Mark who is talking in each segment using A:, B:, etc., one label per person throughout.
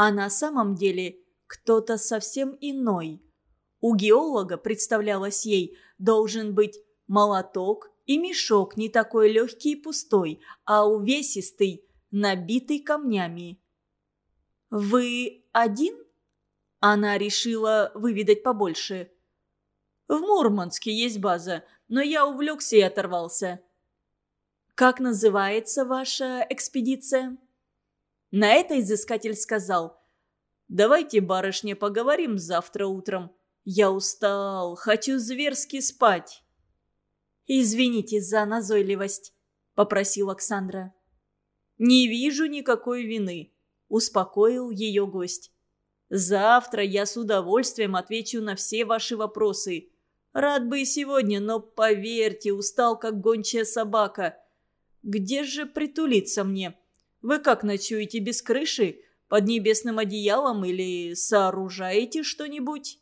A: а на самом деле кто-то совсем иной. У геолога, представлялось ей, должен быть молоток и мешок не такой легкий и пустой, а увесистый, набитый камнями. «Вы один?» Она решила выведать побольше. «В Мурманске есть база, но я увлекся и оторвался». «Как называется ваша экспедиция?» На это изыскатель сказал. «Давайте, барышня, поговорим завтра утром. Я устал, хочу зверски спать». «Извините за назойливость», — попросил Оксандра. «Не вижу никакой вины», — успокоил ее гость. «Завтра я с удовольствием отвечу на все ваши вопросы. Рад бы и сегодня, но, поверьте, устал, как гончая собака. Где же притулиться мне? Вы как ночуете без крыши? Под небесным одеялом или сооружаете что-нибудь?»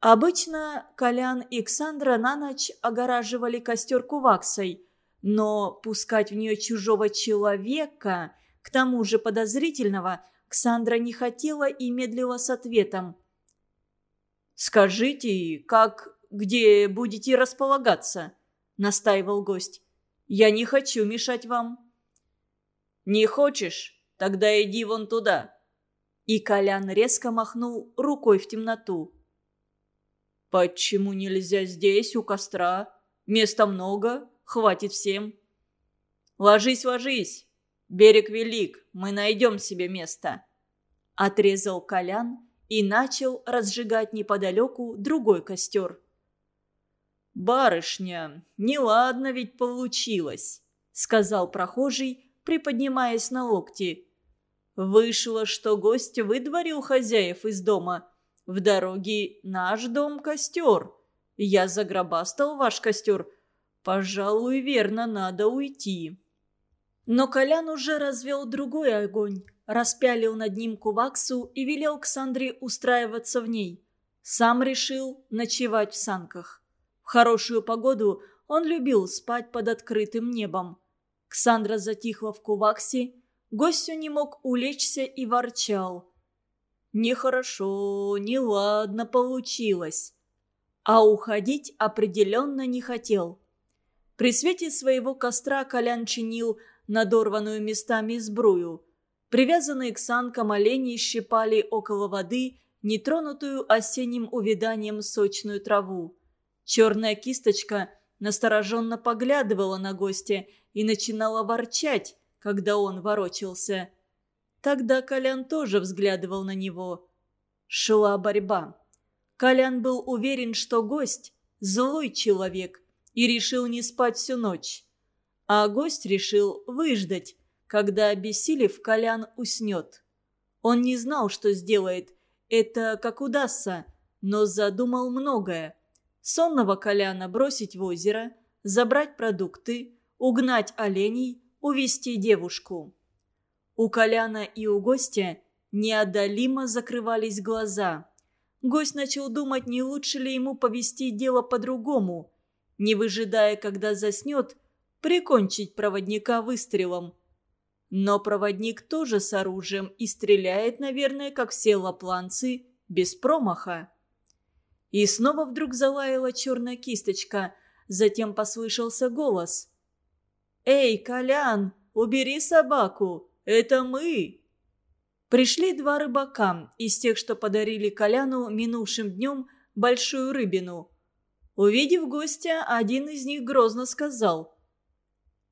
A: Обычно Колян и Ксандра на ночь огораживали костер куваксой, но пускать в нее чужого человека, к тому же подозрительного, Ксандра не хотела и медлила с ответом. «Скажите, как, где будете располагаться?» – настаивал гость. «Я не хочу мешать вам». «Не хочешь? Тогда иди вон туда». И Колян резко махнул рукой в темноту. «Почему нельзя здесь, у костра? Места много, хватит всем». «Ложись, ложись! Берег велик, мы найдем себе место!» Отрезал Колян и начал разжигать неподалеку другой костер. «Барышня, неладно ведь получилось», — сказал прохожий, приподнимаясь на локти. «Вышло, что гость выдворил хозяев из дома, в дороге наш дом костер. Я загробастал ваш костер. Пожалуй, верно, надо уйти». Но Колян уже развел другой огонь, распялил над ним куваксу и велел Ксандре устраиваться в ней. Сам решил ночевать в санках. В хорошую погоду он любил спать под открытым небом. Ксандра затихла в куваксе, гость не мог улечься и ворчал. Нехорошо, неладно получилось. А уходить определенно не хотел. При свете своего костра Колян чинил надорванную местами сбрую. Привязанные к санкам олени щипали около воды нетронутую осенним увиданием сочную траву. Черная кисточка настороженно поглядывала на гостя и начинала ворчать, когда он ворочался. Тогда Колян тоже взглядывал на него. Шла борьба. Колян был уверен, что гость – злой человек, и решил не спать всю ночь. А гость решил выждать, когда, обессилев, Колян уснет. Он не знал, что сделает, это как удастся, но задумал многое. Сонного Коляна бросить в озеро, забрать продукты, угнать оленей, увести девушку. У Коляна и у гостя неодолимо закрывались глаза. Гость начал думать, не лучше ли ему повести дело по-другому. Не выжидая, когда заснет, прикончить проводника выстрелом. Но проводник тоже с оружием и стреляет, наверное, как все лапланцы, без промаха. И снова вдруг залаяла черная кисточка, затем послышался голос. «Эй, Колян, убери собаку!» Это мы!» Пришли два рыбака из тех, что подарили Коляну минувшим днем большую рыбину. Увидев гостя, один из них грозно сказал.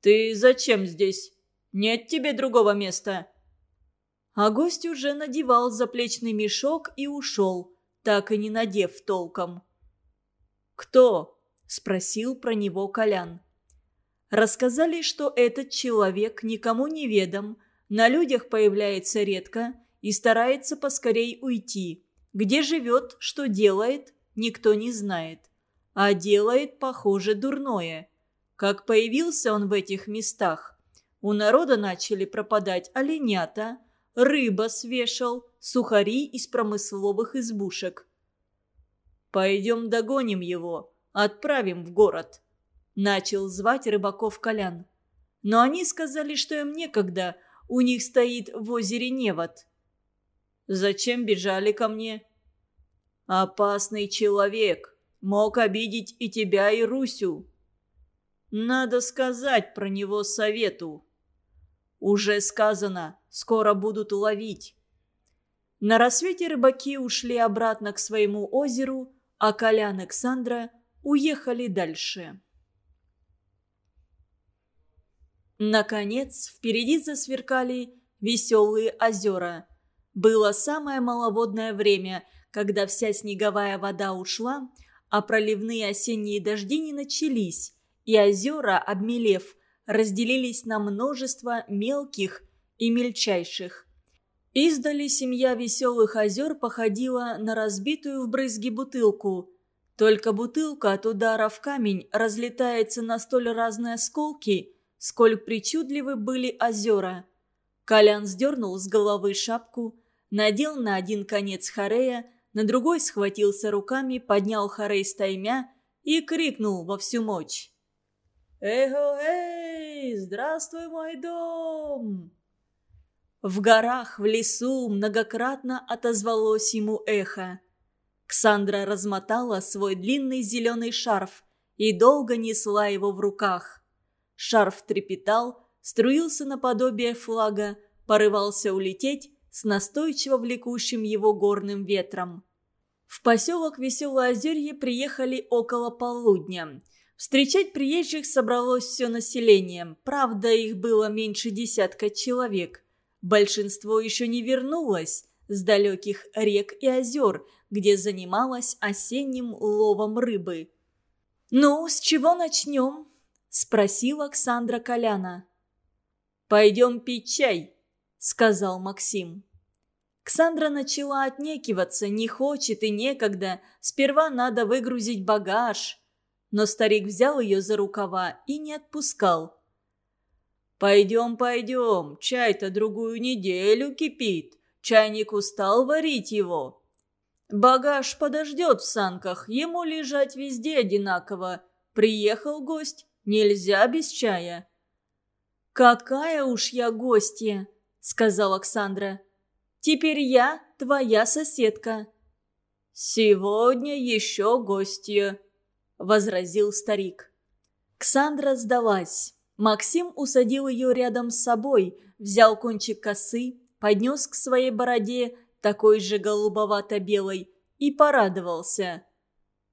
A: «Ты зачем здесь? Нет тебе другого места!» А гость уже надевал заплечный мешок и ушел, так и не надев толком. «Кто?» – спросил про него Колян. Рассказали, что этот человек никому не ведом, на людях появляется редко и старается поскорей уйти. Где живет, что делает, никто не знает. А делает, похоже, дурное. Как появился он в этих местах, у народа начали пропадать оленята, рыба свешал, сухари из промысловых избушек. «Пойдем догоним его, отправим в город», – начал звать рыбаков Колян. Но они сказали, что им некогда, у них стоит в озере Невод. Зачем бежали ко мне?» «Опасный человек. Мог обидеть и тебя, и Русю». «Надо сказать про него совету». «Уже сказано. Скоро будут ловить». На рассвете рыбаки ушли обратно к своему озеру, а Колян и Ксандра уехали дальше. Наконец, впереди засверкали веселые озера. Было самое маловодное время, когда вся снеговая вода ушла, а проливные осенние дожди не начались, и озера, обмелев, разделились на множество мелких и мельчайших. Издали семья веселых озер походила на разбитую в брызги бутылку. Только бутылка от удара в камень разлетается на столь разные осколки – сколь причудливы были озера. Колян сдернул с головы шапку, надел на один конец хорея, на другой схватился руками, поднял хорей стаймя и крикнул во всю мощь. «Эхо-эй! Здравствуй, мой дом!» В горах, в лесу многократно отозвалось ему эхо. Ксандра размотала свой длинный зеленый шарф и долго несла его в руках. Шарф трепетал, струился наподобие флага, порывался улететь с настойчиво влекущим его горным ветром. В поселок Веселое Озерье приехали около полудня. Встречать приезжих собралось все население, правда, их было меньше десятка человек. Большинство еще не вернулось с далеких рек и озер, где занималось осенним ловом рыбы. «Ну, с чего начнем?» – спросил Оксандра Коляна. «Пойдем пить чай», – сказал Максим. Ксандра начала отнекиваться, не хочет и некогда, сперва надо выгрузить багаж. Но старик взял ее за рукава и не отпускал. «Пойдем, пойдем, чай-то другую неделю кипит, чайник устал варить его. Багаж подождет в санках, ему лежать везде одинаково. Приехал гость, Нельзя без чая». «Какая уж я гостья», — сказала Оксандра. «Теперь я твоя соседка». «Сегодня еще гостья», — возразил старик. Ксандра сдалась. Максим усадил ее рядом с собой, взял кончик косы, поднес к своей бороде, такой же голубовато-белой, и порадовался.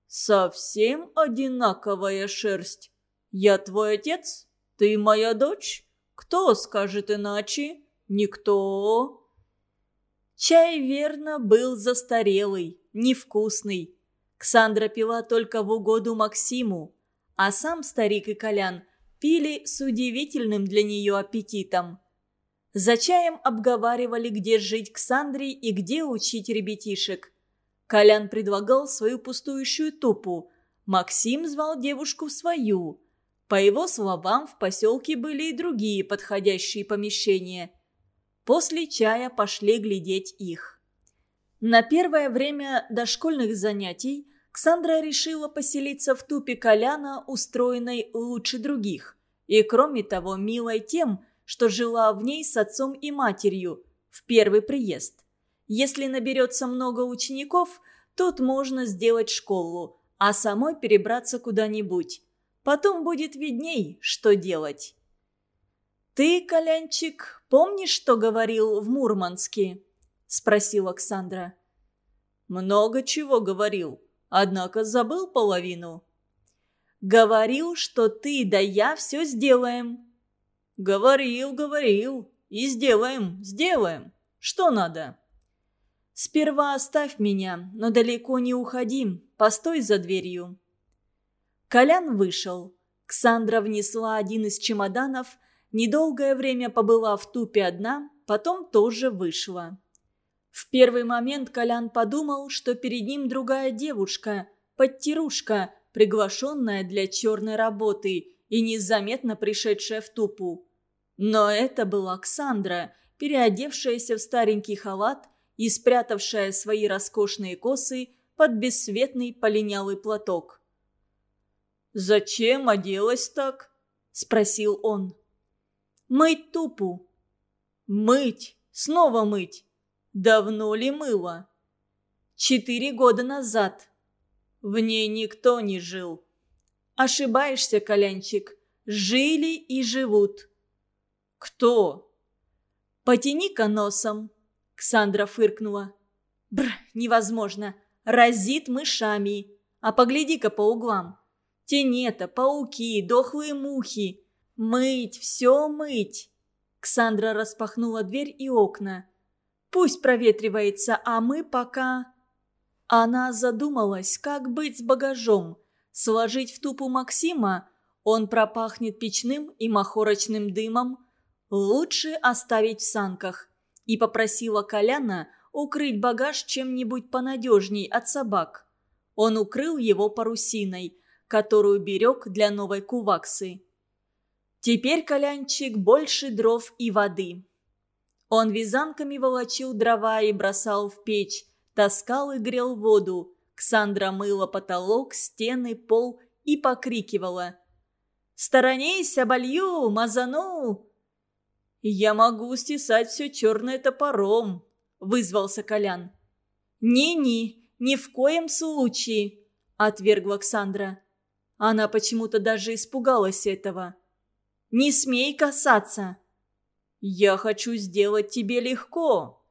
A: «Совсем одинаковая шерсть. «Я твой отец? Ты моя дочь? Кто скажет иначе? Никто!» Чай, верно, был застарелый, невкусный. Ксандра пила только в угоду Максиму, а сам старик и Колян пили с удивительным для нее аппетитом. За чаем обговаривали, где жить Ксандре и где учить ребятишек. Колян предлагал свою пустующую тупу, Максим звал девушку в свою – по его словам, в поселке были и другие подходящие помещения. После чая пошли глядеть их. На первое время дошкольных занятий Ксандра решила поселиться в тупе Коляна, устроенной лучше других, и, кроме того, милой тем, что жила в ней с отцом и матерью в первый приезд. Если наберется много учеников, тут можно сделать школу, а самой перебраться куда-нибудь. Потом будет видней, что делать. «Ты, Колянчик, помнишь, что говорил в Мурманске?» – спросил Оксандра. «Много чего говорил, однако забыл половину». «Говорил, что ты да я все сделаем». «Говорил, говорил. И сделаем, сделаем. Что надо?» «Сперва оставь меня, но далеко не уходи. Постой за дверью». Колян вышел. Ксандра внесла один из чемоданов, недолгое время побыла в тупе одна, потом тоже вышла. В первый момент Колян подумал, что перед ним другая девушка, подтирушка, приглашенная для черной работы и незаметно пришедшая в тупу. Но это была Ксандра, переодевшаяся в старенький халат и спрятавшая свои роскошные косы под бесцветный полинялый платок. «Зачем оделась так?» – спросил он. «Мыть тупу». «Мыть? Снова мыть? Давно ли мыло? Четыре года назад. В ней никто не жил. Ошибаешься, Колянчик. Жили и живут. Кто? Потяни-ка носом. Ксандра фыркнула. Бр, невозможно. Разит мышами. А погляди-ка по углам. Тенета, пауки, дохлые мухи. Мыть, все мыть. Ксандра распахнула дверь и окна. Пусть проветривается, а мы пока... Она задумалась, как быть с багажом. Сложить в тупу Максима, он пропахнет печным и махорочным дымом. Лучше оставить в санках. И попросила Коляна укрыть багаж чем-нибудь понадежней от собак. Он укрыл его парусиной, которую берег для новой куваксы. Теперь Колянчик больше дров и воды. Он вязанками волочил дрова и бросал в печь, таскал и грел воду. Ксандра мыла потолок, стены, пол и покрикивала. «Сторонись, оболью, мазану!» «Я могу стесать все черное топором», — вызвался Колян. «Не-не, ни в коем случае», — отвергла Ксандра. Она почему-то даже испугалась этого. «Не смей касаться!» «Я хочу сделать тебе легко».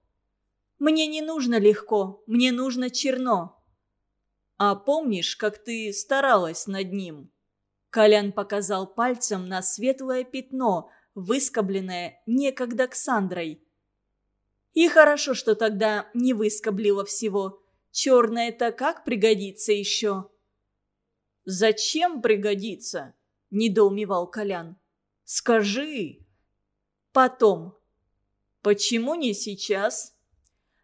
A: «Мне не нужно легко, мне нужно черно». «А помнишь, как ты старалась над ним?» Колян показал пальцем на светлое пятно, выскобленное некогда Ксандрой. «И хорошо, что тогда не выскоблила всего. Черное-то как пригодится еще?» «Зачем пригодится?» – недоумевал Колян. «Скажи!» Потом. Почему не сейчас?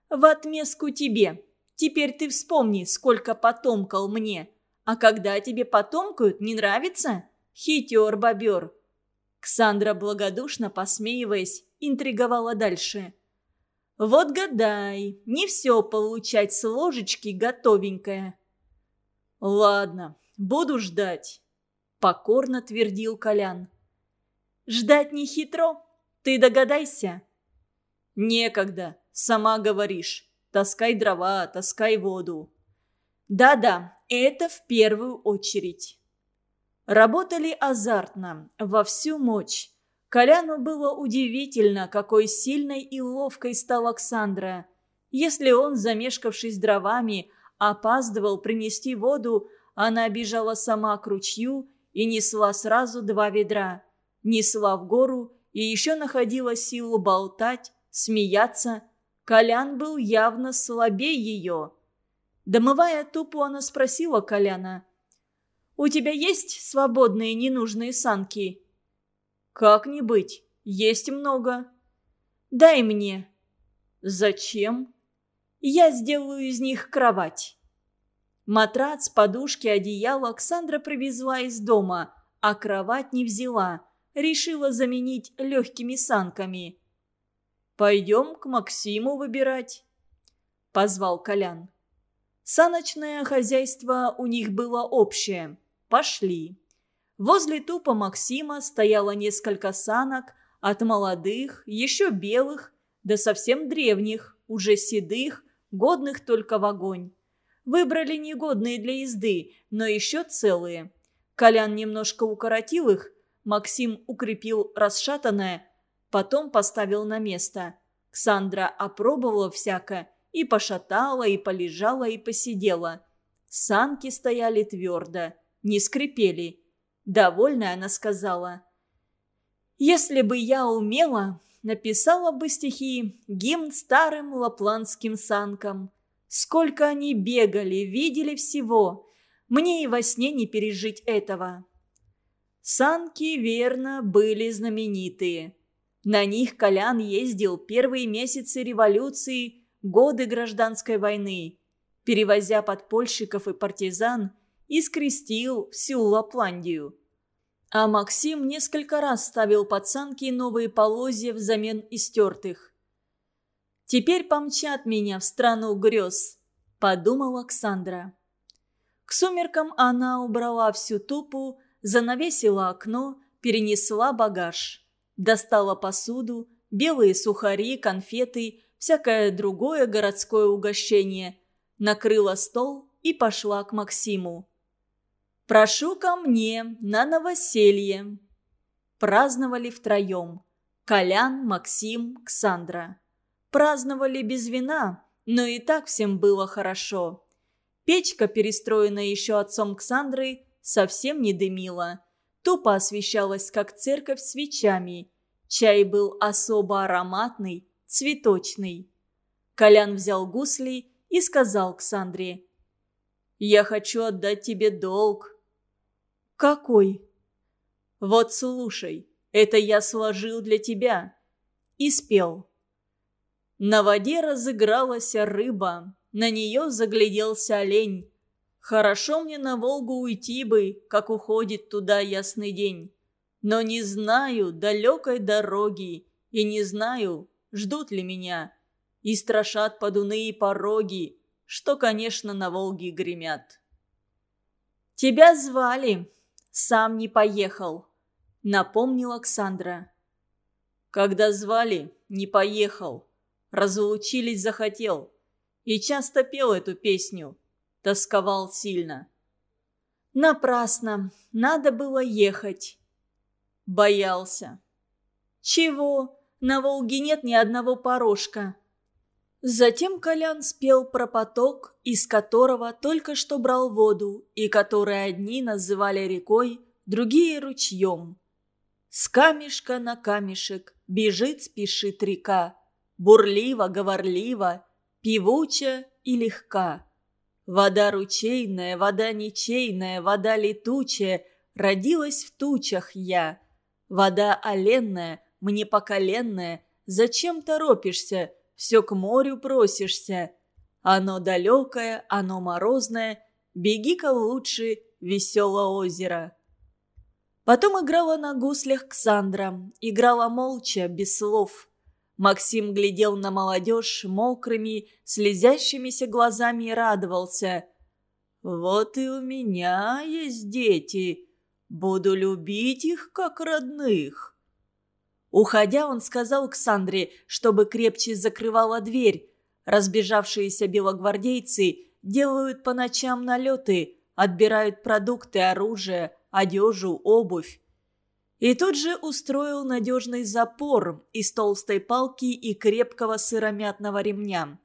A: В отместку тебе. Теперь ты вспомни, сколько потомкал мне. А когда тебе потомкают, не нравится? Хитер бобер. Ксандра, благодушно посмеиваясь, интриговала дальше. «Вот гадай, не все получать с ложечки готовенькое». «Ладно, буду ждать», — покорно твердил Колян. «Ждать не хитро, ты догадайся». «Некогда. Сама говоришь. Таскай дрова, таскай воду». «Да-да, это в первую очередь». Работали азартно, во всю мощь. Коляну было удивительно, какой сильной и ловкой стал Оксандра. Если он, замешкавшись дровами, опаздывал принести воду, она бежала сама к ручью и несла сразу два ведра. Несла в гору и еще находила силу болтать, смеяться. Колян был явно слабее ее. Домывая тупу, она спросила Коляна. «У тебя есть свободные ненужные санки?» «Как не быть, есть много». «Дай мне». «Зачем?» «Я сделаю из них кровать». Матрац, подушки, одеяло Оксандра привезла из дома, а кровать не взяла решила заменить легкими санками. «Пойдем к Максиму выбирать», – позвал Колян. Саночное хозяйство у них было общее. Пошли. Возле тупа Максима стояло несколько санок от молодых, еще белых, до совсем древних, уже седых, годных только в огонь. Выбрали негодные для езды, но еще целые. Колян немножко укоротил их, Максим укрепил расшатанное, потом поставил на место. Ксандра опробовала всякое, и пошатала, и полежала, и посидела. Санки стояли твердо, не скрипели. Довольная она сказала. «Если бы я умела, написала бы стихи гимн старым лапландским санкам. Сколько они бегали, видели всего. Мне и во сне не пережить этого». Санки, верно, были знаменитые. На них Колян ездил первые месяцы революции, годы гражданской войны, перевозя подпольщиков и партизан, и скрестил всю Лапландию. А Максим несколько раз ставил под санки новые полозья взамен истертых. «Теперь помчат меня в страну грез», – подумала Оксандра. К сумеркам она убрала всю тупу, занавесила окно, перенесла багаж. Достала посуду, белые сухари, конфеты, всякое другое городское угощение. Накрыла стол и пошла к Максиму. «Прошу ко мне на новоселье». Праздновали втроем. Колян, Максим, Ксандра. Праздновали без вина, но и так всем было хорошо. Печка, перестроенная еще отцом Ксандры, совсем не дымила. Тупо освещалась, как церковь, свечами. Чай был особо ароматный, цветочный. Колян взял гусли и сказал Ксандре. «Я хочу отдать тебе долг». «Какой?» «Вот слушай, это я сложил для тебя». И спел. На воде разыгралась рыба, на нее загляделся олень. Хорошо мне на Волгу уйти бы, как уходит туда ясный день. Но не знаю далекой дороги, и не знаю, ждут ли меня. И страшат подуны и пороги, что, конечно, на Волге гремят. «Тебя звали, сам не поехал», — напомнила Александра. «Когда звали, не поехал. Разлучились захотел. И часто пел эту песню. Тосковал сильно». «Напрасно. Надо было ехать». Боялся. «Чего? На Волге нет ни одного порожка». Затем Колян спел про поток, из которого только что брал воду, и который одни называли рекой, другие – ручьем. С камешка на камешек бежит, спешит река, бурливо, говорливо, певуча и легка. Вода ручейная, вода ничейная, вода летучая, родилась в тучах я. Вода оленная, мне поколенная, зачем торопишься, все к морю просишься. Оно далекое, оно морозное, беги-ка лучше, веселое озеро. Потом играла на гуслях Ксандра, играла молча, без слов. Максим глядел на молодежь мокрыми, слезящимися глазами и радовался. «Вот и у меня есть дети. Буду любить их, как родных». Уходя, он сказал Ксандре, чтобы крепче закрывала дверь. Разбежавшиеся белогвардейцы делают по ночам налеты, отбирают продукты, оружие, одежу, обувь. И тут же устроил надежный запор из толстой палки и крепкого сыромятного ремня.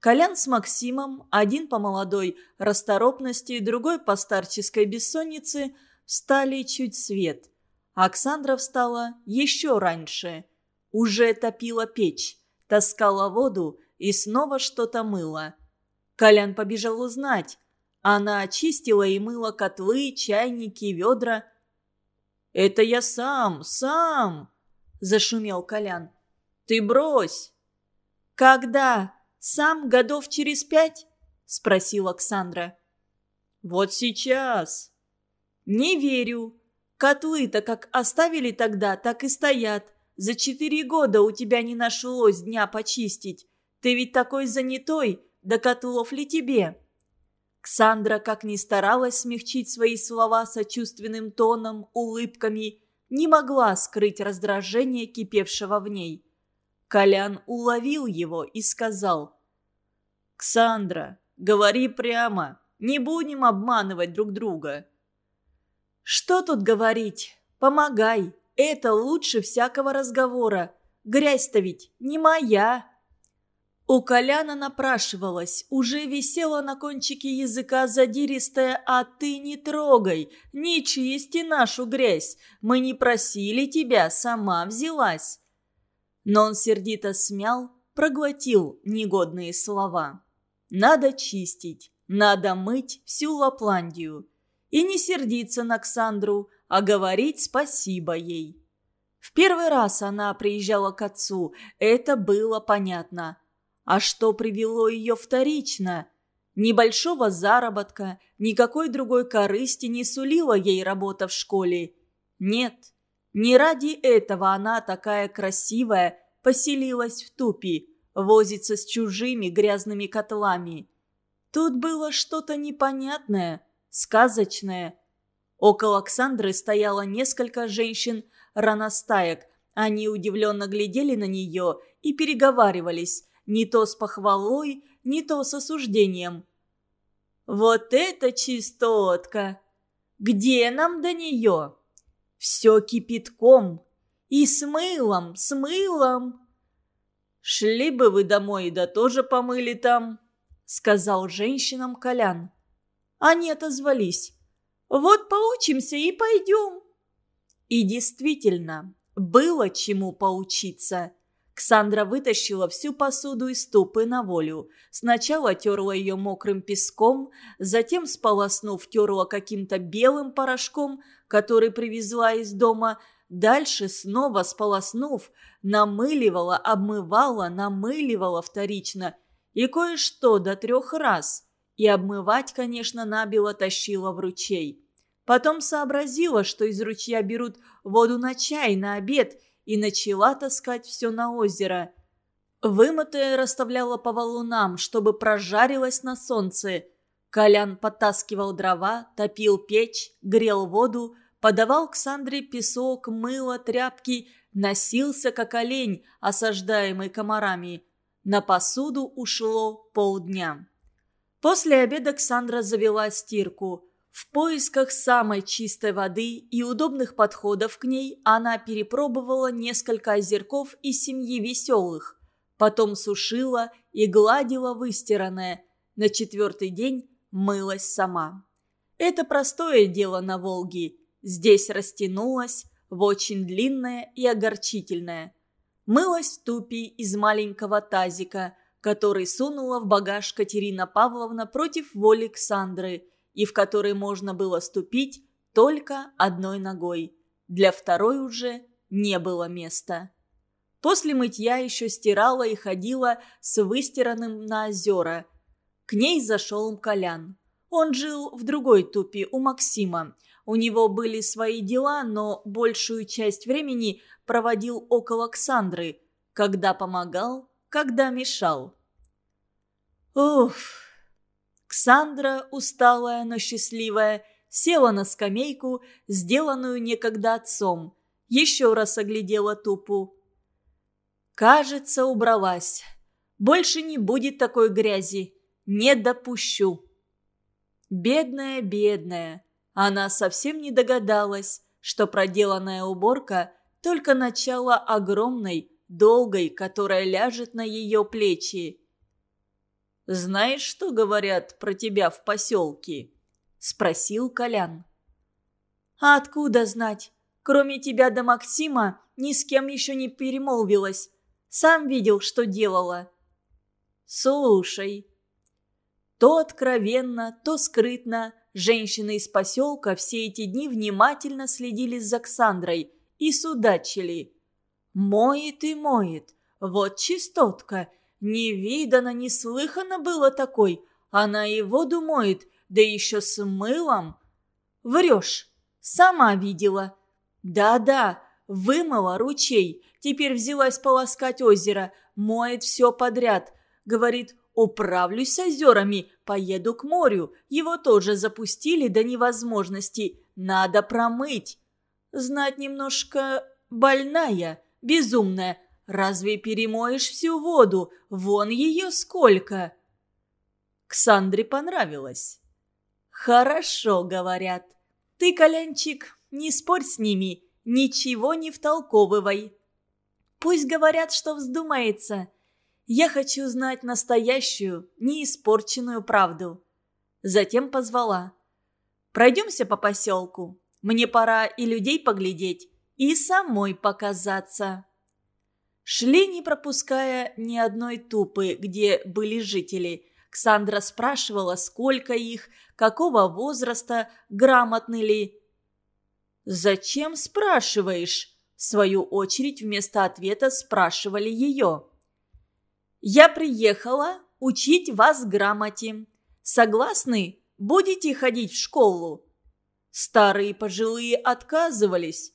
A: Колян с Максимом, один по молодой расторопности, другой по старческой бессоннице, встали чуть свет – Оксандра встала еще раньше. Уже топила печь, таскала воду и снова что-то мыла. Колян побежал узнать. Она очистила и мыла котлы, чайники, ведра. «Это я сам, сам!» – зашумел Колян. «Ты брось!» «Когда? Сам годов через пять?» – спросила Оксандра. «Вот сейчас!» «Не верю!» Котлы-то как оставили тогда, так и стоят. За четыре года у тебя не нашлось дня почистить. Ты ведь такой занятой, да котлов ли тебе?» Ксандра, как ни старалась смягчить свои слова сочувственным тоном, улыбками, не могла скрыть раздражение, кипевшего в ней. Колян уловил его и сказал. «Ксандра, говори прямо, не будем обманывать друг друга». «Что тут говорить? Помогай. Это лучше всякого разговора. Грязь-то ведь не моя». У Коляна напрашивалась, уже висела на кончике языка задиристая «А ты не трогай, не чисти нашу грязь, мы не просили тебя, сама взялась». Но он сердито смял, проглотил негодные слова. «Надо чистить, надо мыть всю Лапландию и не сердиться на Ксандру, а говорить спасибо ей. В первый раз она приезжала к отцу, это было понятно. А что привело ее вторично? Небольшого заработка, никакой другой корысти не сулила ей работа в школе. Нет, не ради этого она, такая красивая, поселилась в тупи, возится с чужими грязными котлами. Тут было что-то непонятное – сказочное. Около Оксандры стояло несколько женщин-раностаек. Они удивленно глядели на нее и переговаривались. Не то с похвалой, не то с осуждением. «Вот это чистотка! Где нам до нее? Все кипятком и с мылом, с мылом!» «Шли бы вы домой, да тоже помыли там», — сказал женщинам Колян. Они отозвались. «Вот поучимся и пойдем». И действительно, было чему поучиться. Ксандра вытащила всю посуду из тупы на волю. Сначала терла ее мокрым песком, затем, сполоснув, терла каким-то белым порошком, который привезла из дома. Дальше, снова сполоснув, намыливала, обмывала, намыливала вторично. И кое-что до трех раз. И обмывать, конечно, набело тащила в ручей. Потом сообразила, что из ручья берут воду на чай, на обед – и начала таскать все на озеро. Вымытое расставляла по валунам, чтобы прожарилось на солнце. Колян подтаскивал дрова, топил печь, грел воду, подавал к Сандре песок, мыло, тряпки, носился, как олень, осаждаемый комарами. На посуду ушло полдня. После обеда Ксандра завела стирку. В поисках самой чистой воды и удобных подходов к ней она перепробовала несколько озерков из семьи веселых. Потом сушила и гладила выстиранное. На четвертый день мылась сама. Это простое дело на Волге. Здесь растянулась в очень длинное и огорчительное. Мылась в из маленького тазика, который сунула в багаж Катерина Павловна против воли Александры – и в который можно было ступить только одной ногой. Для второй уже не было места. После мытья еще стирала и ходила с выстиранным на озера. К ней зашел Колян. Он жил в другой тупе у Максима. У него были свои дела, но большую часть времени проводил около Александры, когда помогал, когда мешал. Уф! Ксандра, усталая, но счастливая, села на скамейку, сделанную некогда отцом. Еще раз оглядела тупу. Кажется, убралась. Больше не будет такой грязи. Не допущу. Бедная, бедная. Она совсем не догадалась, что проделанная уборка – только начало огромной, долгой, которая ляжет на ее плечи. «Знаешь, что говорят про тебя в поселке?» – спросил Колян. «А откуда знать? Кроме тебя да Максима ни с кем еще не перемолвилась. Сам видел, что делала». «Слушай». То откровенно, то скрытно женщины из поселка все эти дни внимательно следили за Ксандрой и судачили. «Моет и моет. Вот чистотка. Не видано, не слыхано было такой. Она и воду моет, да еще с мылом. Врешь. Сама видела. Да-да, вымыла ручей. Теперь взялась полоскать озеро. Моет все подряд. Говорит, управлюсь с озерами, поеду к морю. Его тоже запустили до невозможности. Надо промыть. Знать немножко больная, безумная, Разве перемоешь всю воду? Вон ее сколько!» Ксандре понравилось. «Хорошо, — говорят. Ты, Колянчик, не спорь с ними, ничего не втолковывай. Пусть говорят, что вздумается. Я хочу знать настоящую, неиспорченную правду». Затем позвала. «Пройдемся по поселку. Мне пора и людей поглядеть, и самой показаться». Шли, не пропуская ни одной тупы, где были жители. Ксандра спрашивала, сколько их, какого возраста, грамотны ли. «Зачем спрашиваешь?» В свою очередь вместо ответа спрашивали ее. «Я приехала учить вас грамоте. Согласны? Будете ходить в школу?» Старые пожилые отказывались.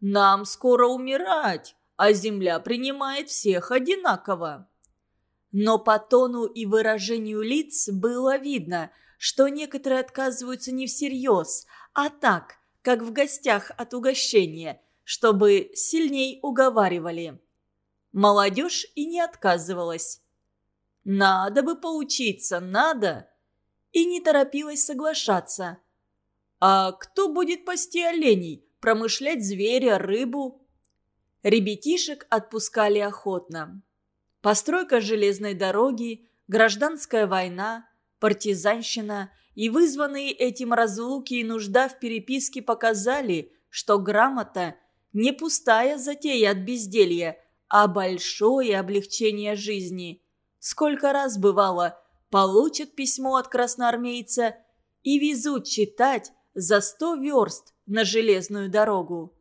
A: «Нам скоро умирать а земля принимает всех одинаково. Но по тону и выражению лиц было видно, что некоторые отказываются не всерьез, а так, как в гостях от угощения, чтобы сильней уговаривали. Молодежь и не отказывалась. Надо бы поучиться, надо!» И не торопилась соглашаться. «А кто будет пасти оленей, промышлять зверя, рыбу?» Ребятишек отпускали охотно. Постройка железной дороги, гражданская война, партизанщина и вызванные этим разлуки и нужда в переписке показали, что грамота не пустая затея от безделья, а большое облегчение жизни. Сколько раз бывало, получат письмо от красноармейца и везут читать за сто верст на железную дорогу.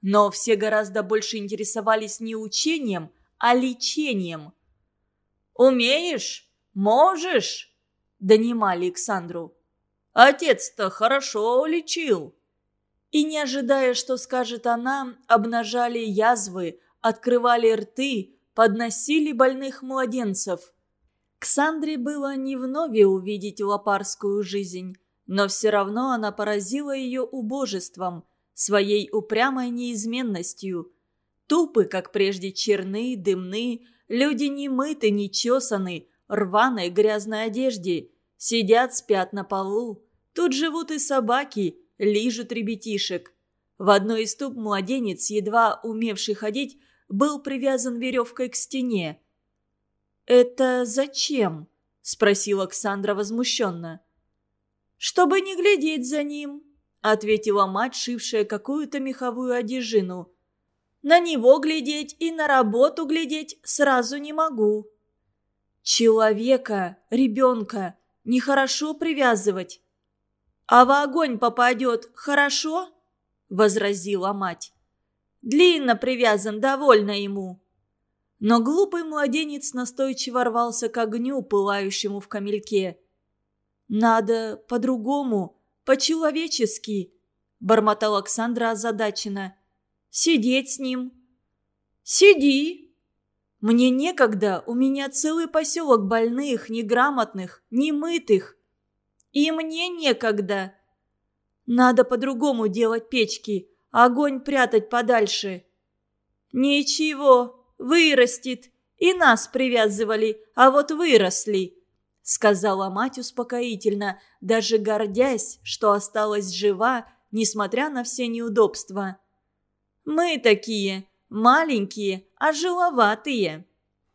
A: Но все гораздо больше интересовались не учением, а лечением. «Умеешь? Можешь?» – донимали Александру. «Отец-то хорошо лечил». И не ожидая, что скажет она, обнажали язвы, открывали рты, подносили больных младенцев. Ксандре было не вновь увидеть лопарскую жизнь, но все равно она поразила ее убожеством, своей упрямой неизменностью. Тупы, как прежде, черны, дымны, люди не мыты, не чесаны, рваной грязной одежде, сидят, спят на полу. Тут живут и собаки, лижут ребятишек. В одной из туп младенец, едва умевший ходить, был привязан веревкой к стене. «Это зачем?» – спросила Оксандра возмущенно. «Чтобы не глядеть за ним», – ответила мать, шившая какую-то меховую одежину. «На него глядеть и на работу глядеть сразу не могу». «Человека, ребенка, нехорошо привязывать». «А в огонь попадет, хорошо?» – возразила мать. «Длинно привязан, довольно ему». Но глупый младенец настойчиво рвался к огню, пылающему в камельке. «Надо по-другому, по-человечески», – бормотал Александра озадаченно. «Сидеть с ним». «Сиди!» «Мне некогда, у меня целый поселок больных, неграмотных, немытых. И мне некогда. Надо по-другому делать печки, огонь прятать подальше. Ничего, вырастет. И нас привязывали, а вот выросли, сказала мать успокоительно, даже гордясь, что осталась жива, несмотря на все неудобства. Мы такие, маленькие, а жиловатые.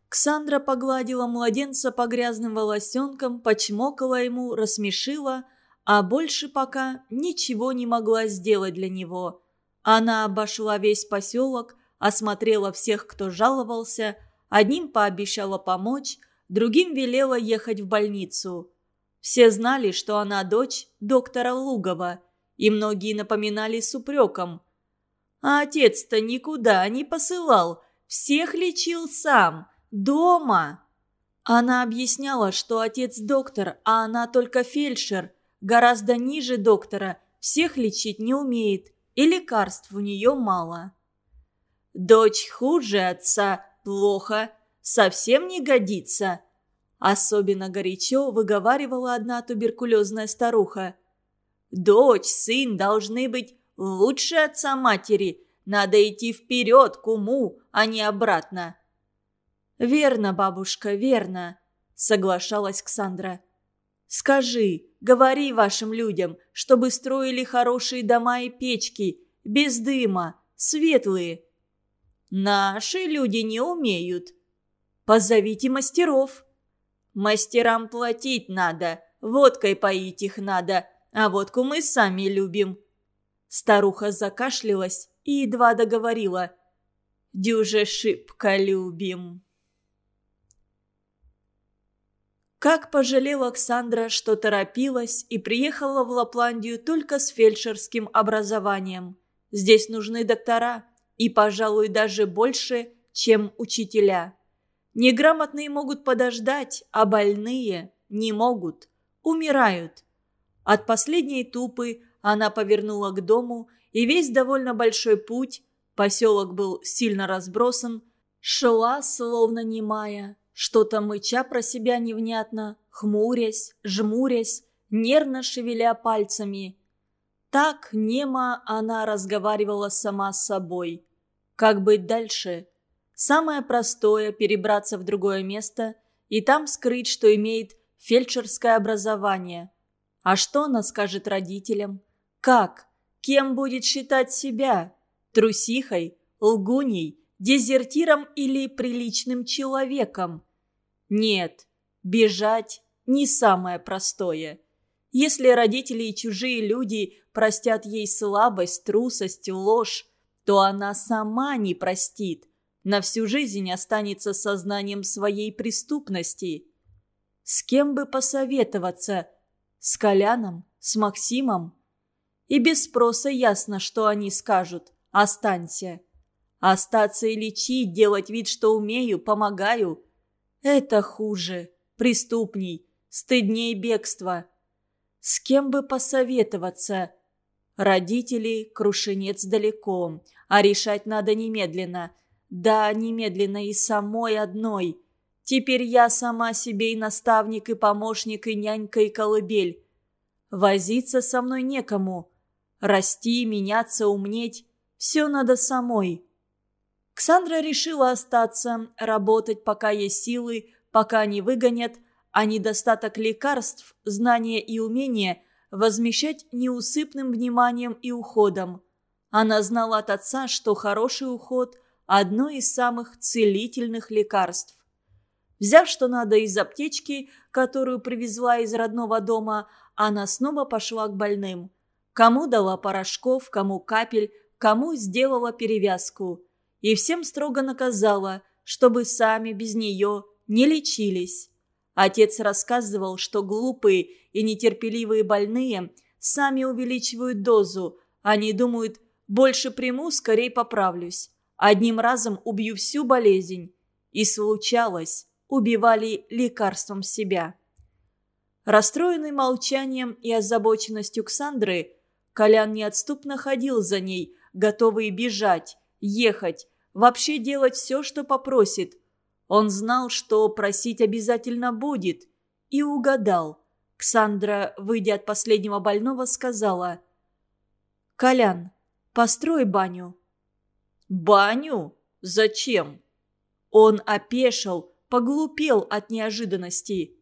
A: Ксандра погладила младенца по грязным волосенкам, почмокала ему, рассмешила, а больше пока ничего не могла сделать для него. Она обошла весь поселок, осмотрела всех, кто жаловался, одним пообещала помочь, другим велела ехать в больницу. Все знали, что она дочь доктора Лугова, и многие напоминали с упреком. А отец-то никуда не посылал, всех лечил сам – Дома!» Она объясняла, что отец доктор, а она только фельдшер, гораздо ниже доктора, всех лечить не умеет, и лекарств у нее мало. «Дочь хуже отца, плохо, совсем не годится», Особенно горячо выговаривала одна туберкулезная старуха. «Дочь, сын должны быть лучше отца матери. Надо идти вперед к уму, а не обратно. «Верно, бабушка, верно», — соглашалась Ксандра. «Скажи, говори вашим людям, чтобы строили хорошие дома и печки, без дыма, светлые». «Наши люди не умеют». «Позовите мастеров». «Мастерам платить надо, водкой поить их надо, а водку мы сами любим». Старуха закашлялась и едва договорила. «Дюже шибко любим». Как пожалел Оксандра, что торопилась и приехала в Лапландию только с фельдшерским образованием. Здесь нужны доктора, и, пожалуй, даже больше, чем учителя. Неграмотные могут подождать, а больные не могут, умирают. От последней тупы она повернула к дому, и весь довольно большой путь, поселок был сильно разбросан, шла, словно немая, что-то мыча про себя невнятно, хмурясь, жмурясь, нервно шевеля пальцами. Так нема она разговаривала сама с собой. Как быть дальше? Самое простое – перебраться в другое место и там скрыть, что имеет фельдшерское образование. А что она скажет родителям? Как? Кем будет считать себя? Трусихой? Лгуней? Дезертиром или приличным человеком? Нет, бежать не самое простое. Если родители и чужие люди простят ей слабость, трусость, ложь, то она сама не простит. На всю жизнь останется сознанием своей преступности. С кем бы посоветоваться? С Коляном? С Максимом? И без спроса ясно, что они скажут. Останься. Остаться и лечить, делать вид, что умею, помогаю. Это хуже, преступней, стыдней бегства. С кем бы посоветоваться? Родители, крушенец далеко, а решать надо немедленно. Да, немедленно и самой одной. Теперь я сама себе и наставник, и помощник, и нянька, и колыбель. Возиться со мной некому. Расти, меняться, умнеть – все надо самой. Ксандра решила остаться, работать, пока есть силы, пока не выгонят, а недостаток лекарств, знания и умения возмещать неусыпным вниманием и уходом. Она знала от отца, что хороший уход – одно из самых целительных лекарств. Взяв что надо из аптечки, которую привезла из родного дома, она снова пошла к больным. Кому дала порошков, кому капель, кому сделала перевязку – и всем строго наказала, чтобы сами без нее не лечились. Отец рассказывал, что глупые и нетерпеливые больные сами увеличивают дозу. Они думают, больше приму, скорее поправлюсь. Одним разом убью всю болезнь. И случалось, убивали лекарством себя. Расстроенный молчанием и озабоченностью Ксандры, Колян неотступно ходил за ней, готовый бежать, ехать, вообще делать все, что попросит. Он знал, что просить обязательно будет. И угадал. Ксандра, выйдя от последнего больного, сказала. «Колян, построй баню». «Баню? Зачем?» Он опешил, поглупел от неожиданности.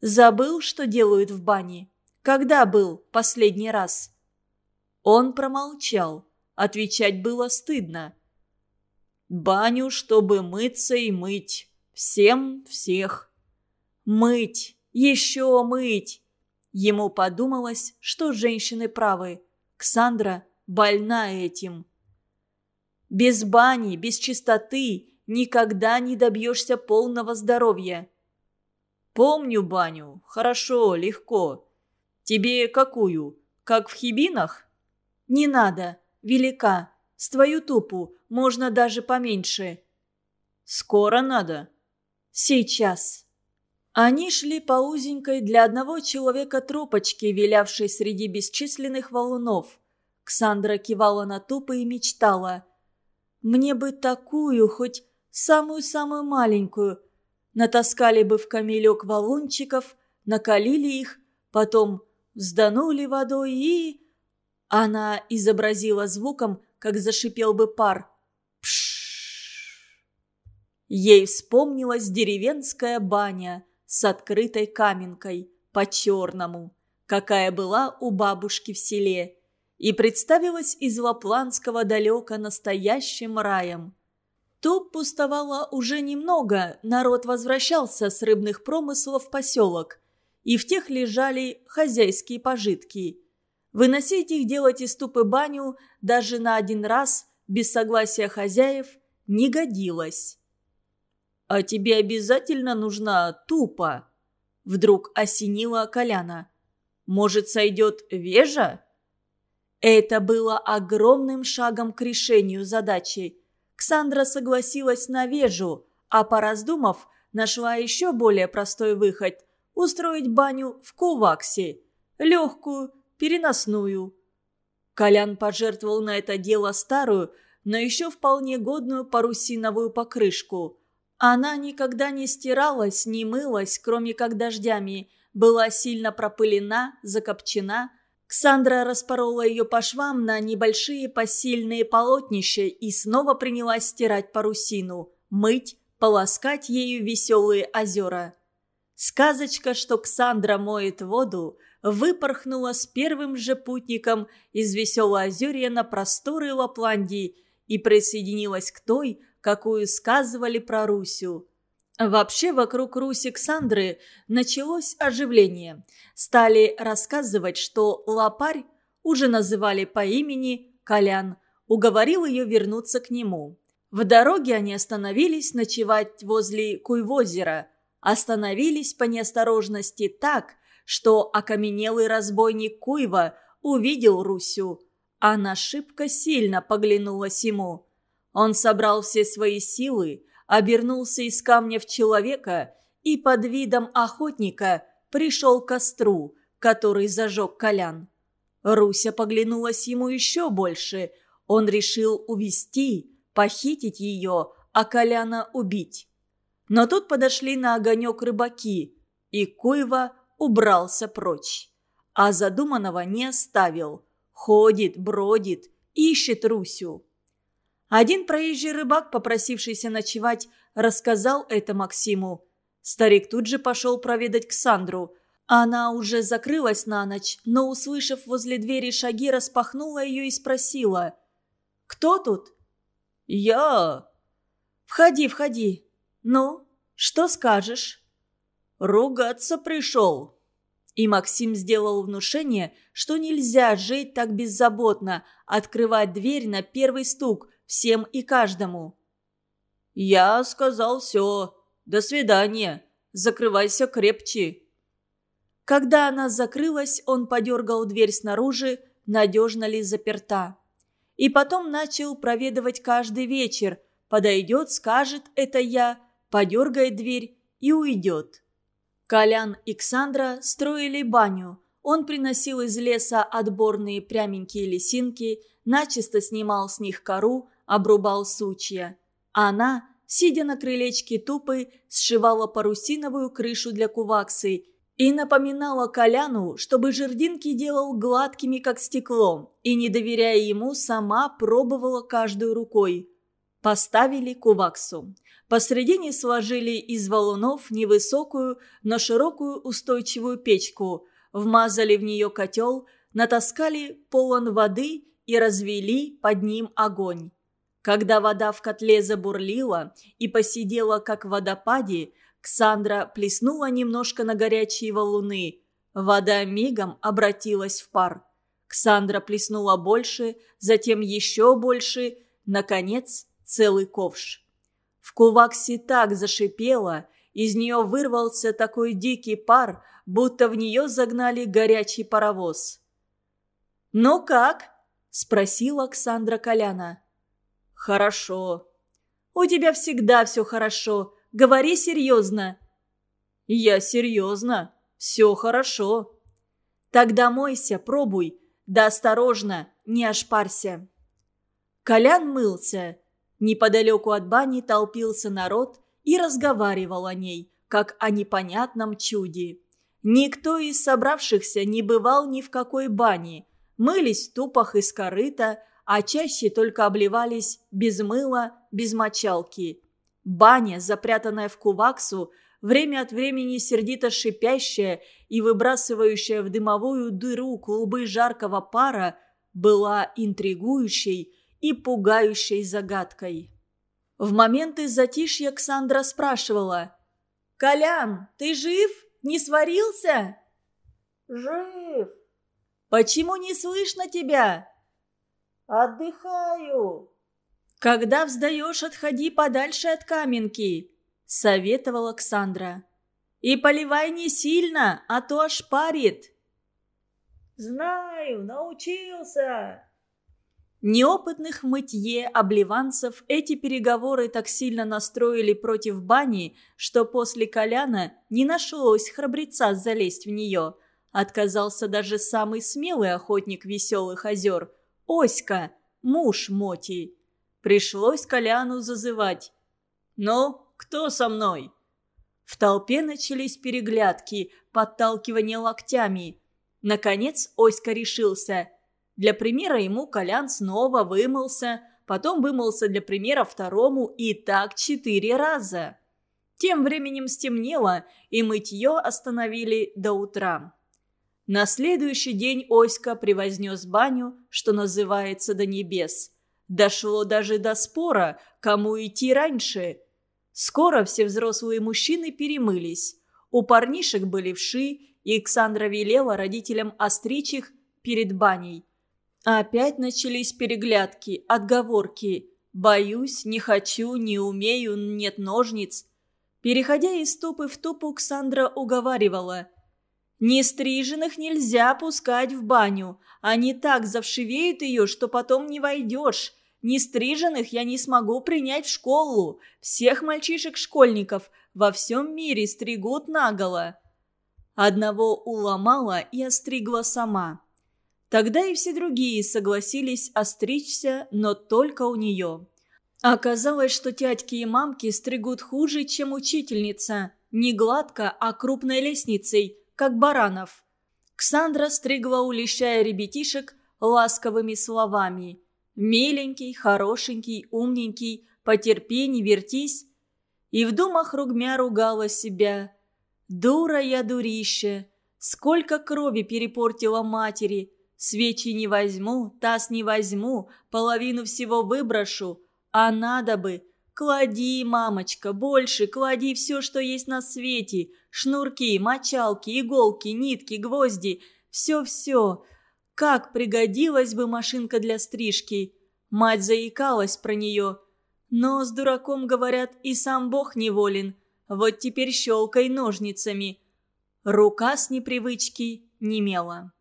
A: «Забыл, что делают в бане? Когда был последний раз?» Он промолчал. Отвечать было стыдно. Баню, чтобы мыться и мыть. Всем всех. Мыть, еще мыть. Ему подумалось, что женщины правы. Ксандра больна этим. Без бани, без чистоты никогда не добьешься полного здоровья. Помню баню. Хорошо, легко. Тебе какую? Как в Хибинах? Не надо. Велика. С твою тупу, можно даже поменьше». «Скоро надо?» «Сейчас». Они шли по узенькой для одного человека тропочке, вилявшей среди бесчисленных валунов. Ксандра кивала на тупо и мечтала. «Мне бы такую, хоть самую-самую маленькую. Натаскали бы в камелек валунчиков, накалили их, потом взданули водой и...» Она изобразила звуком как зашипел бы пар. Пшш. Ей вспомнилась деревенская баня с открытой каменкой по-черному, какая была у бабушки в селе, и представилась из Лапландского далека настоящим раем. Тут пустовало уже немного, народ возвращался с рыбных промыслов в поселок, и в тех лежали хозяйские пожитки – Выносить их делать из тупы баню даже на один раз без согласия хозяев не годилось. «А тебе обязательно нужна тупа?» Вдруг осенила Коляна. «Может, сойдет вежа?» Это было огромным шагом к решению задачи. Ксандра согласилась на вежу, а пораздумав, нашла еще более простой выход – устроить баню в Куваксе. Легкую, переносную. Колян пожертвовал на это дело старую, но еще вполне годную парусиновую покрышку. Она никогда не стиралась, не мылась, кроме как дождями, была сильно пропылена, закопчена. Ксандра распорола ее по швам на небольшие посильные полотнища и снова принялась стирать парусину, мыть, полоскать ею веселые озера. Сказочка, что Ксандра моет воду, выпорхнула с первым же путником из Веселоозерья на просторы Лапландии и присоединилась к той, какую сказывали про Русю. Вообще вокруг Руси Ксандры началось оживление. Стали рассказывать, что Лапарь, уже называли по имени Колян, уговорил ее вернуться к нему. В дороге они остановились ночевать возле Куйвозера. Остановились по неосторожности так, что окаменелый разбойник Куйва увидел Русю. Она шибко сильно поглянулась ему. Он собрал все свои силы, обернулся из камня в человека и под видом охотника пришел к костру, который зажег Колян. Руся поглянулась ему еще больше. Он решил увести, похитить ее, а Коляна убить. Но тут подошли на огонек рыбаки, и Куева убрался прочь. А задуманного не оставил. Ходит, бродит, ищет Русю. Один проезжий рыбак, попросившийся ночевать, рассказал это Максиму. Старик тут же пошел проведать Ксандру. Она уже закрылась на ночь, но, услышав возле двери шаги, распахнула ее и спросила. «Кто тут?» «Я». «Входи, входи. Ну, что скажешь?» «Ругаться пришел». И Максим сделал внушение, что нельзя жить так беззаботно, открывать дверь на первый стук всем и каждому. «Я сказал все. До свидания. Закрывайся крепче». Когда она закрылась, он подергал дверь снаружи, надежно ли заперта. И потом начал проведывать каждый вечер. Подойдет, скажет «это я», подергает дверь и уйдет. Колян и Ксандра строили баню. Он приносил из леса отборные пряменькие лисинки, начисто снимал с них кору, обрубал сучья. Она, сидя на крылечке тупы, сшивала парусиновую крышу для куваксы и напоминала Коляну, чтобы жердинки делал гладкими, как стекло, и, не доверяя ему, сама пробовала каждую рукой. Поставили куваксу. Посредине сложили из валунов невысокую, но широкую устойчивую печку, вмазали в нее котел, натаскали полон воды и развели под ним огонь. Когда вода в котле забурлила и посидела, как в водопаде, Ксандра плеснула немножко на горячие валуны. Вода мигом обратилась в пар. Ксандра плеснула больше, затем еще больше, наконец целый ковш. В куваксе так зашипело, из нее вырвался такой дикий пар, будто в нее загнали горячий паровоз. «Ну как?» – спросила Оксандра Коляна. «Хорошо». «У тебя всегда все хорошо. Говори серьезно». «Я серьезно. Все хорошо». «Тогда мойся, пробуй. Да осторожно, не ошпарься». Колян мылся. Неподалеку от бани толпился народ и разговаривал о ней, как о непонятном чуде. Никто из собравшихся не бывал ни в какой бане. Мылись в тупах из корыта, а чаще только обливались без мыла, без мочалки. Баня, запрятанная в куваксу, время от времени сердито шипящая и выбрасывающая в дымовую дыру клубы жаркого пара, была интригующей и пугающей загадкой. В моменты затишья Ксандра спрашивала. «Колян, ты жив? Не сварился?»
B: «Жив».
A: «Почему не слышно тебя?»
B: «Отдыхаю».
A: «Когда вздаешь, отходи подальше от каменки», — советовала Александра. «И поливай не сильно, а то ошпарит».
B: «Знаю, научился».
A: Неопытных в мытье обливанцев эти переговоры так сильно настроили против бани, что после Коляна не нашлось храбреца залезть в нее. Отказался даже самый смелый охотник веселых озер – Оська, муж Моти. Пришлось Коляну зазывать. «Ну, кто со мной?» В толпе начались переглядки, подталкивание локтями. Наконец Оська решился. Для примера ему Колян снова вымылся, потом вымылся для примера второму и так четыре раза. Тем временем стемнело, и мытье остановили до утра. На следующий день Оська превознес баню, что называется, до небес. Дошло даже до спора, кому идти раньше. Скоро все взрослые мужчины перемылись. У парнишек были вши, и Александра велела родителям остричь их перед баней. Опять начались переглядки, отговорки. «Боюсь, не хочу, не умею, нет ножниц». Переходя из тупы в тупу, Ксандра уговаривала. «Нестриженных нельзя пускать в баню. Они так завшивеют ее, что потом не войдешь. Нестриженных я не смогу принять в школу. Всех мальчишек-школьников во всем мире стригут наголо». Одного уломала и остригла сама. Тогда и все другие согласились остричься, но только у нее. Оказалось, что тятьки и мамки стригут хуже, чем учительница. Не гладко, а крупной лестницей, как баранов. Ксандра стригла, улещая ребятишек ласковыми словами. «Миленький, хорошенький, умненький, потерпи, не вертись». И в думах ругмя ругала себя. «Дура я дурище! Сколько крови перепортила матери! Свечи не возьму, таз не возьму, половину всего выброшу. А надо бы. Клади, мамочка, больше, клади все, что есть на свете. Шнурки, мочалки, иголки, нитки, гвозди. Все-все. Как пригодилась бы машинка для стрижки. Мать заикалась про нее. Но с дураком, говорят, и сам Бог неволен. Вот теперь щелкай ножницами. Рука с непривычки немела.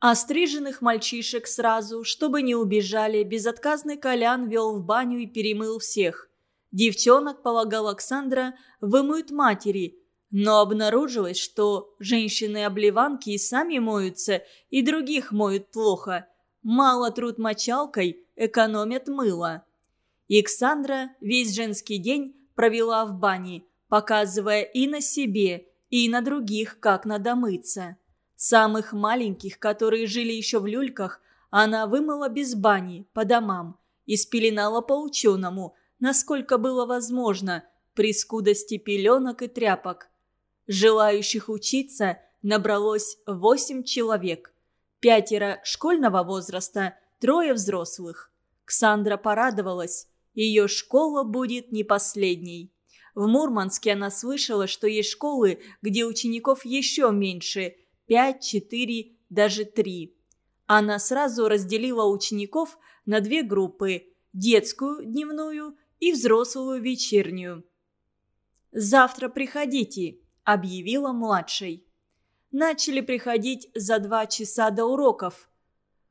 A: Остриженных мальчишек сразу, чтобы не убежали, безотказный Колян вел в баню и перемыл всех. Девчонок, полагал Александра, вымоют матери, но обнаружилось, что женщины-обливанки и сами моются, и других моют плохо. Мало труд мочалкой, экономят мыло. Александра весь женский день провела в бане, показывая и на себе, и на других, как надо мыться. Самых маленьких, которые жили еще в люльках, она вымыла без бани, по домам, и спеленала по-ученому, насколько было возможно, при скудости пеленок и тряпок. Желающих учиться набралось восемь человек. Пятеро школьного возраста, трое взрослых. Ксандра порадовалась. Ее школа будет не последней. В Мурманске она слышала, что есть школы, где учеников еще меньше – пять, четыре, даже три. Она сразу разделила учеников на две группы – детскую дневную и взрослую вечернюю. «Завтра приходите», – объявила младшей. Начали приходить за два часа до уроков.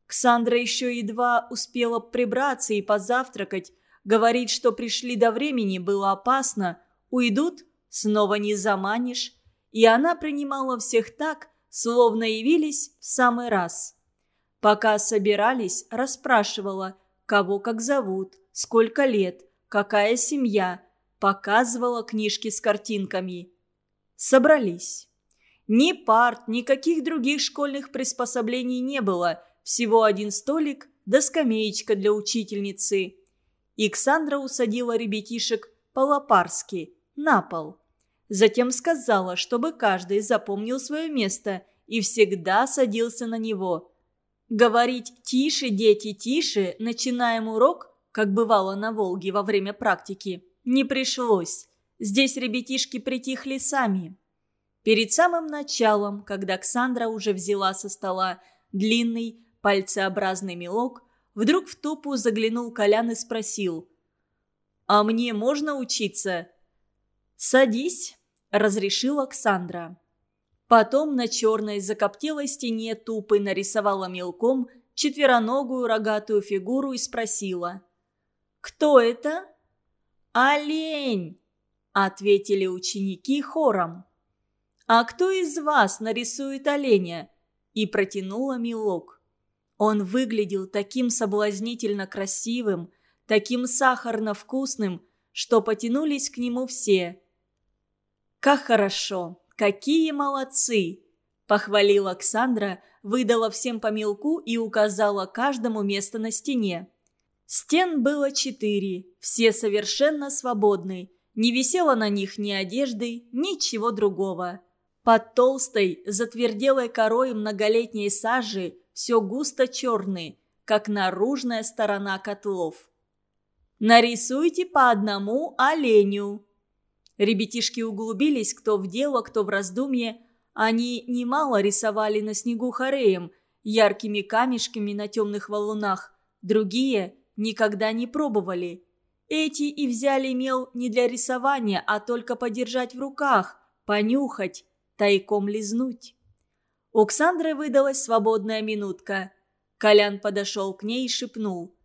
A: Ксандра еще едва успела прибраться и позавтракать. Говорить, что пришли до времени, было опасно. Уйдут – снова не заманишь. И она принимала всех так, словно явились в самый раз. Пока собирались, расспрашивала, кого как зовут, сколько лет, какая семья, показывала книжки с картинками. Собрались. Ни парт, никаких других школьных приспособлений не было, всего один столик да скамеечка для учительницы. Иксандра усадила ребятишек по-лопарски, на пол. Затем сказала, чтобы каждый запомнил свое место и всегда садился на него. Говорить «тише, дети, тише», начинаем урок, как бывало на Волге во время практики, не пришлось. Здесь ребятишки притихли сами. Перед самым началом, когда Ксандра уже взяла со стола длинный пальцеобразный мелок, вдруг в тупу заглянул Колян и спросил. «А мне можно учиться?» «Садись», – разрешила Оксандра. Потом на черной закоптелой стене тупой нарисовала мелком четвероногую рогатую фигуру и спросила. «Кто это?» «Олень!» – ответили ученики хором. «А кто из вас нарисует оленя?» И протянула мелок. Он выглядел таким соблазнительно красивым, таким сахарно-вкусным, что потянулись к нему все – «Как хорошо! Какие молодцы!» – похвалила Оксандра, выдала всем по мелку и указала каждому место на стене. Стен было четыре, все совершенно свободны. Не висело на них ни одежды, ничего другого. Под толстой, затверделой корой многолетней сажи все густо черный, как наружная сторона котлов. «Нарисуйте по одному оленю». Ребятишки углубились кто в дело, кто в раздумье. Они немало рисовали на снегу хореем, яркими камешками на темных валунах. Другие никогда не пробовали. Эти и взяли мел не для рисования, а только подержать в руках, понюхать, тайком лизнуть. У Ксандры выдалась свободная минутка. Колян подошел к ней и шепнул.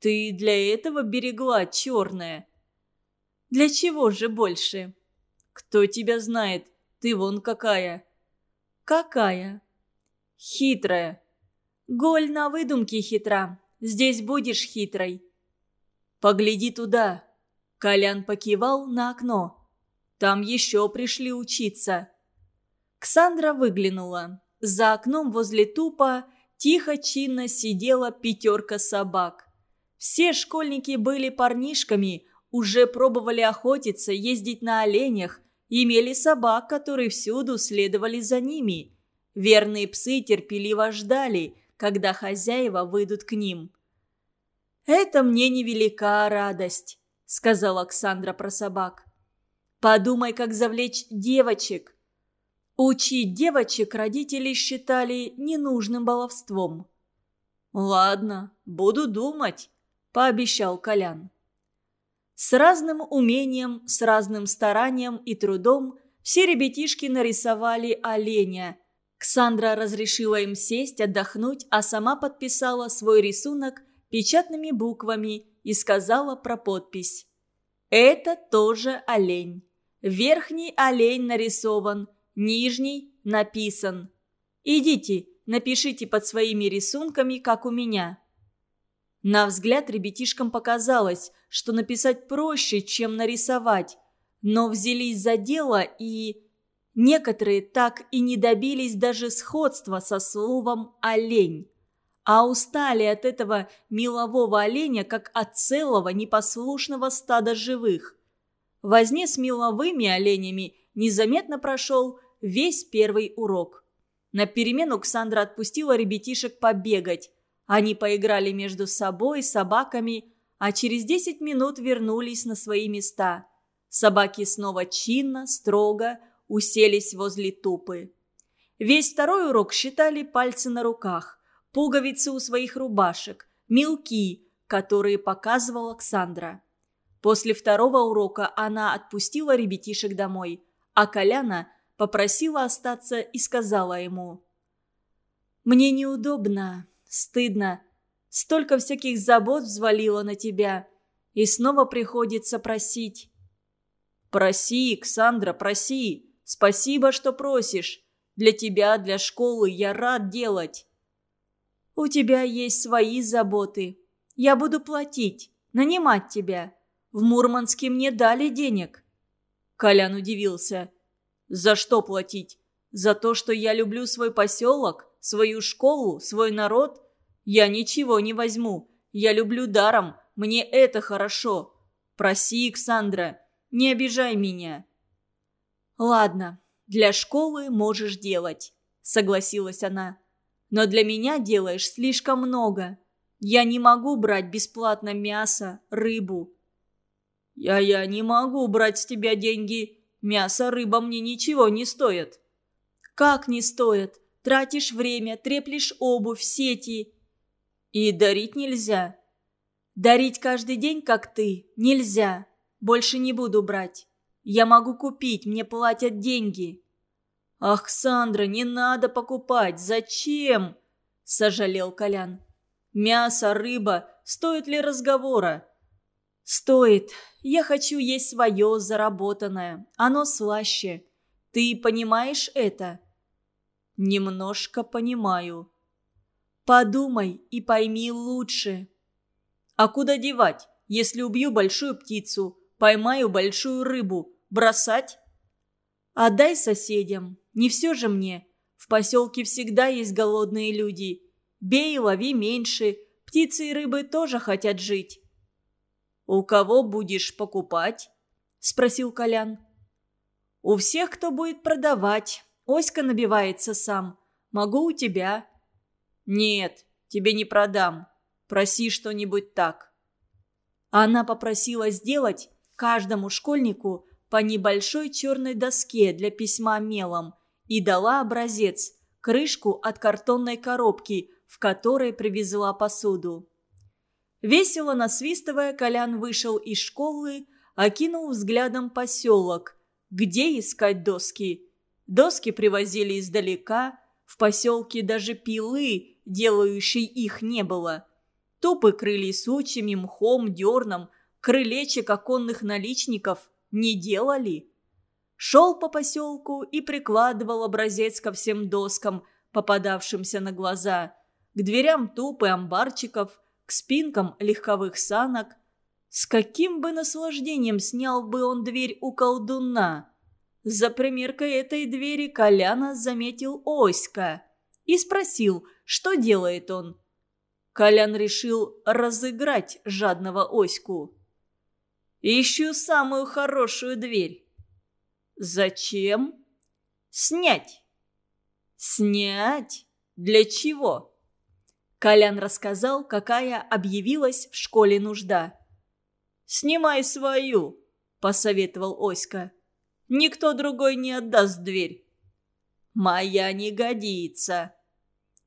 A: «Ты для этого берегла черное?» «Для чего же больше?» «Кто тебя знает? Ты вон какая!» «Какая?» «Хитрая!» «Голь на выдумке хитра. Здесь будешь хитрой». «Погляди туда!» Колян покивал на окно. «Там еще пришли учиться». Ксандра выглянула. За окном возле тупа тихо-чинно сидела пятерка собак. Все школьники были парнишками, уже пробовали охотиться, ездить на оленях, имели собак, которые всюду следовали за ними. Верные псы терпеливо ждали, когда хозяева выйдут к ним. «Это мне невелика радость», — сказала Оксандра про собак. «Подумай, как завлечь девочек. Учить девочек родители считали ненужным баловством. «Ладно, буду думать», – пообещал Колян. С разным умением, с разным старанием и трудом все ребятишки нарисовали оленя. Ксандра разрешила им сесть, отдохнуть, а сама подписала свой рисунок печатными буквами и сказала про подпись. «Это тоже олень. Верхний олень нарисован – нижний написан. Идите, напишите под своими рисунками, как у меня». На взгляд ребятишкам показалось, что написать проще, чем нарисовать, но взялись за дело и... Некоторые так и не добились даже сходства со словом «олень», а устали от этого мелового оленя, как от целого непослушного стада живых. Возне с меловыми оленями незаметно прошел весь первый урок. На перемену Ксандра отпустила ребятишек побегать. Они поиграли между собой, собаками, а через десять минут вернулись на свои места. Собаки снова чинно, строго уселись возле тупы. Весь второй урок считали пальцы на руках, пуговицы у своих рубашек, мелки, которые показывала Ксандра. После второго урока она отпустила ребятишек домой, а Коляна – попросила остаться и сказала ему. «Мне неудобно, стыдно. Столько всяких забот взвалила на тебя. И снова приходится просить». «Проси, Ксандра, проси. Спасибо, что просишь. Для тебя, для школы я рад делать». «У тебя есть свои заботы. Я буду платить, нанимать тебя. В Мурманске мне дали денег». Колян удивился. За что платить? За то, что я люблю свой поселок, свою школу, свой народ? Я ничего не возьму. Я люблю даром. Мне это хорошо. Проси, Александра, не обижай меня. Ладно, для школы можешь делать, согласилась она. Но для меня делаешь слишком много. Я не могу брать бесплатно мясо, рыбу. Я-я не могу брать с тебя деньги, Мясо, рыба мне ничего не стоят». «Как не стоят? Тратишь время, треплешь обувь, сети». «И дарить нельзя». «Дарить каждый день, как ты, нельзя. Больше не буду брать. Я могу купить, мне платят деньги». «Ах, Сандра, не надо покупать. Зачем?» – сожалел Колян. «Мясо, рыба, стоит ли разговора? «Стоит. Я хочу есть свое, заработанное. Оно слаще. Ты понимаешь это?» «Немножко понимаю». «Подумай и пойми лучше». «А куда девать, если убью большую птицу, поймаю большую рыбу? Бросать?» «Отдай соседям. Не все же мне. В поселке всегда есть голодные люди. Бей и лови меньше. птицы и рыбы тоже хотят жить». «У кого будешь покупать?» – спросил Колян. «У всех, кто будет продавать. Оська набивается сам. Могу у тебя». «Нет, тебе не продам. Проси что-нибудь так». Она попросила сделать каждому школьнику по небольшой черной доске для письма мелом и дала образец, крышку от картонной коробки, в которой привезла посуду. Весело насвистывая, Колян вышел из школы, окинул взглядом поселок. Где искать доски? Доски привозили издалека, в поселке даже пилы, делающей их, не было. Тупы крыли сучьями, мхом, дерном, крылечек оконных наличников не делали. Шел по поселку и прикладывал образец ко всем доскам, попадавшимся на глаза, к дверям тупы амбарчиков, к спинкам легковых санок. С каким бы наслаждением снял бы он дверь у колдуна? За примеркой этой двери Коляна заметил Оська и спросил, что делает он. Колян решил разыграть жадного Оську. «Ищу самую хорошую дверь». «Зачем?» «Снять». «Снять? Для чего?» Колян рассказал, какая объявилась в школе нужда. «Снимай свою», – посоветовал Оська. «Никто другой не отдаст дверь». «Моя не годится».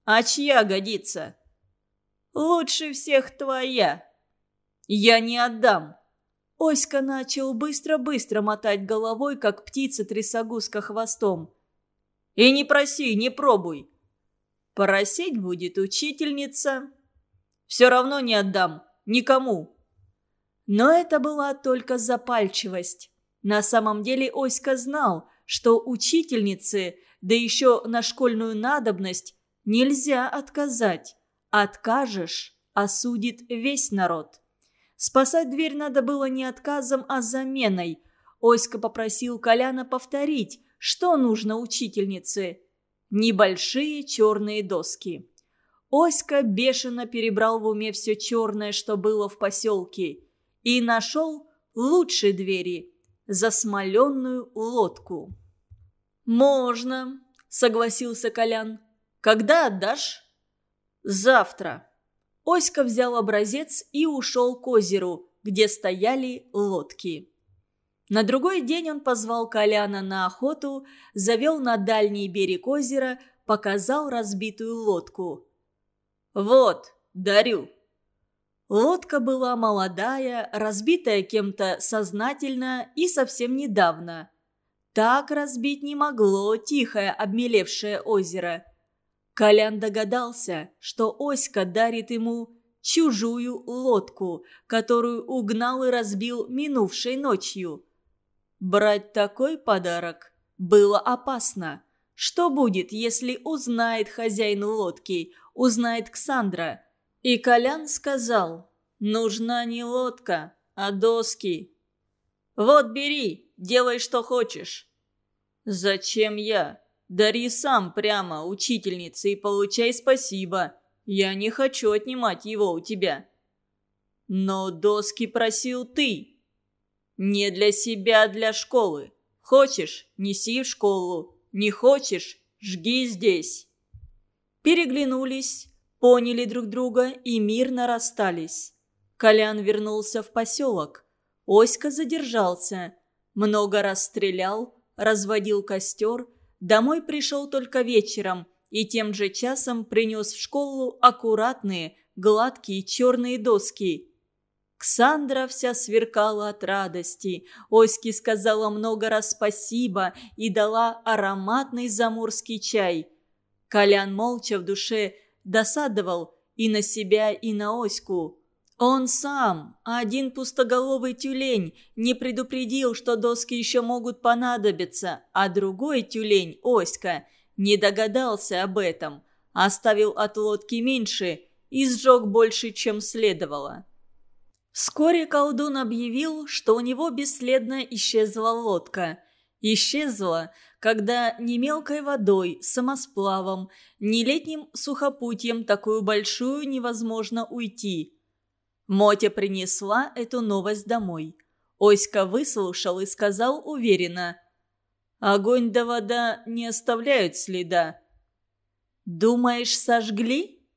A: «А чья годится?» «Лучше всех твоя». «Я не отдам». Оська начал быстро-быстро мотать головой, как птица-трясогузка хвостом. «И не проси, не пробуй». «Просить будет учительница». «Все равно не отдам. Никому». Но это была только запальчивость. На самом деле Оська знал, что учительнице, да еще на школьную надобность, нельзя отказать. Откажешь – осудит весь народ. Спасать дверь надо было не отказом, а заменой. Оська попросил Коляна повторить, что нужно учительнице. Небольшие черные доски. Оська бешено перебрал в уме все черное, что было в поселке, и нашел лучшие двери – засмоленную лодку. «Можно», – согласился Колян. «Когда отдашь?» «Завтра». Оська взял образец и ушел к озеру, где стояли лодки. На другой день он позвал Коляна на охоту, завел на дальний берег озера, показал разбитую лодку. «Вот, дарю». Лодка была молодая, разбитая кем-то сознательно и совсем недавно. Так разбить не могло тихое обмелевшее озеро – Колян догадался, что Оська дарит ему чужую лодку, которую угнал и разбил минувшей ночью. Брать такой подарок было опасно. Что будет, если узнает хозяин лодки, узнает Ксандра? И Колян сказал, нужна не лодка, а доски. «Вот бери, делай, что хочешь». «Зачем я?» Дари сам прямо учительнице и получай спасибо. Я не хочу отнимать его у тебя». «Но доски просил ты». «Не для себя, а для школы. Хочешь – неси в школу. Не хочешь – жги здесь». Переглянулись, поняли друг друга и мирно расстались. Колян вернулся в поселок. Оська задержался. Много раз стрелял, разводил костер – Домой пришел только вечером и тем же часом принес в школу аккуратные, гладкие черные доски. Ксандра вся сверкала от радости. Оське сказала много раз спасибо и дала ароматный заморский чай. Колян молча в душе досадовал и на себя, и на Оську. Он сам, один пустоголовый тюлень, не предупредил, что доски еще могут понадобиться, а другой тюлень, Оська, не догадался об этом, оставил от лодки меньше и сжег больше, чем следовало. Вскоре колдун объявил, что у него бесследно исчезла лодка. Исчезла, когда ни мелкой водой, самосплавом, ни летним сухопутьем такую большую невозможно уйти. Мотя принесла эту новость домой. Оська выслушал и сказал уверенно. «Огонь да вода не оставляют следа». «Думаешь, сожгли?»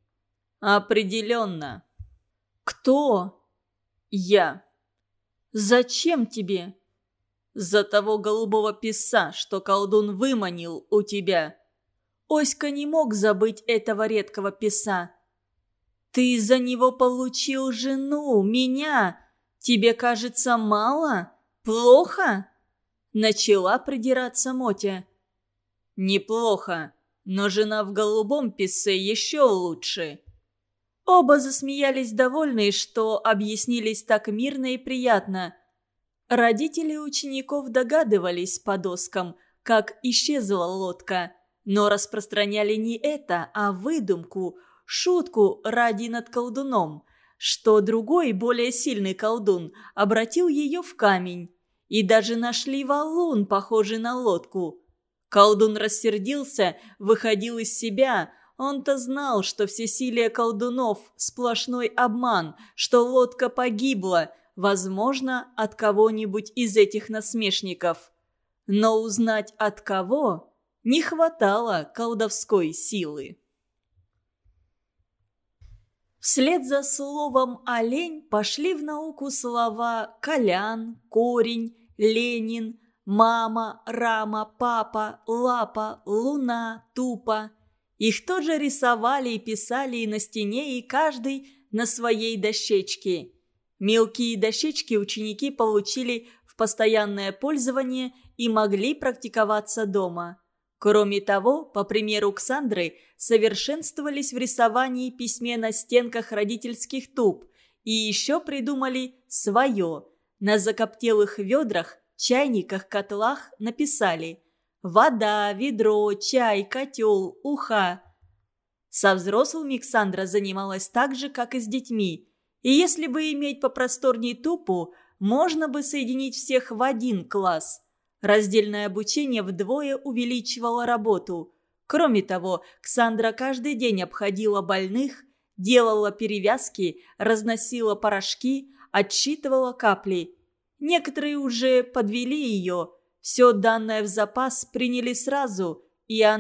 A: «Определенно». «Кто?» «Я». «Зачем тебе?» «За того голубого писа, что колдун выманил у тебя». Оська не мог забыть этого редкого писа. «Ты за него получил жену, меня. Тебе кажется мало? Плохо?» Начала придираться Мотя. «Неплохо, но жена в голубом писе еще лучше». Оба засмеялись довольные, что объяснились так мирно и приятно. Родители учеников догадывались по доскам, как исчезла лодка, но распространяли не это, а выдумку, шутку ради над колдуном, что другой, более сильный колдун, обратил ее в камень. И даже нашли валун, похожий на лодку. Колдун рассердился, выходил из себя – он-то знал, что всесилие колдунов – сплошной обман, что лодка погибла, возможно, от кого-нибудь из этих насмешников. Но узнать от кого не хватало колдовской силы. Вслед за словом «олень» пошли в науку слова «колян», «корень», «ленин», «мама», «рама», «папа», «лапа», «луна», «тупа». Их тоже рисовали и писали и на стене, и каждый на своей дощечке. Мелкие дощечки ученики получили в постоянное пользование и могли практиковаться дома. Кроме того, по примеру Ксандры, совершенствовались в рисовании письме на стенках родительских туб и еще придумали свое. На закоптелых ведрах, чайниках, котлах написали – Вода, ведро, чай, котел, уха. Со взрослыми Ксандра занималась так же, как и с детьми. И если бы иметь попросторней тупу, можно бы соединить всех в один класс. Раздельное обучение вдвое увеличивало работу. Кроме того, Ксандра каждый день обходила больных, делала перевязки, разносила порошки, отсчитывала капли. Некоторые уже подвели ее – все данное в запас приняли сразу, и она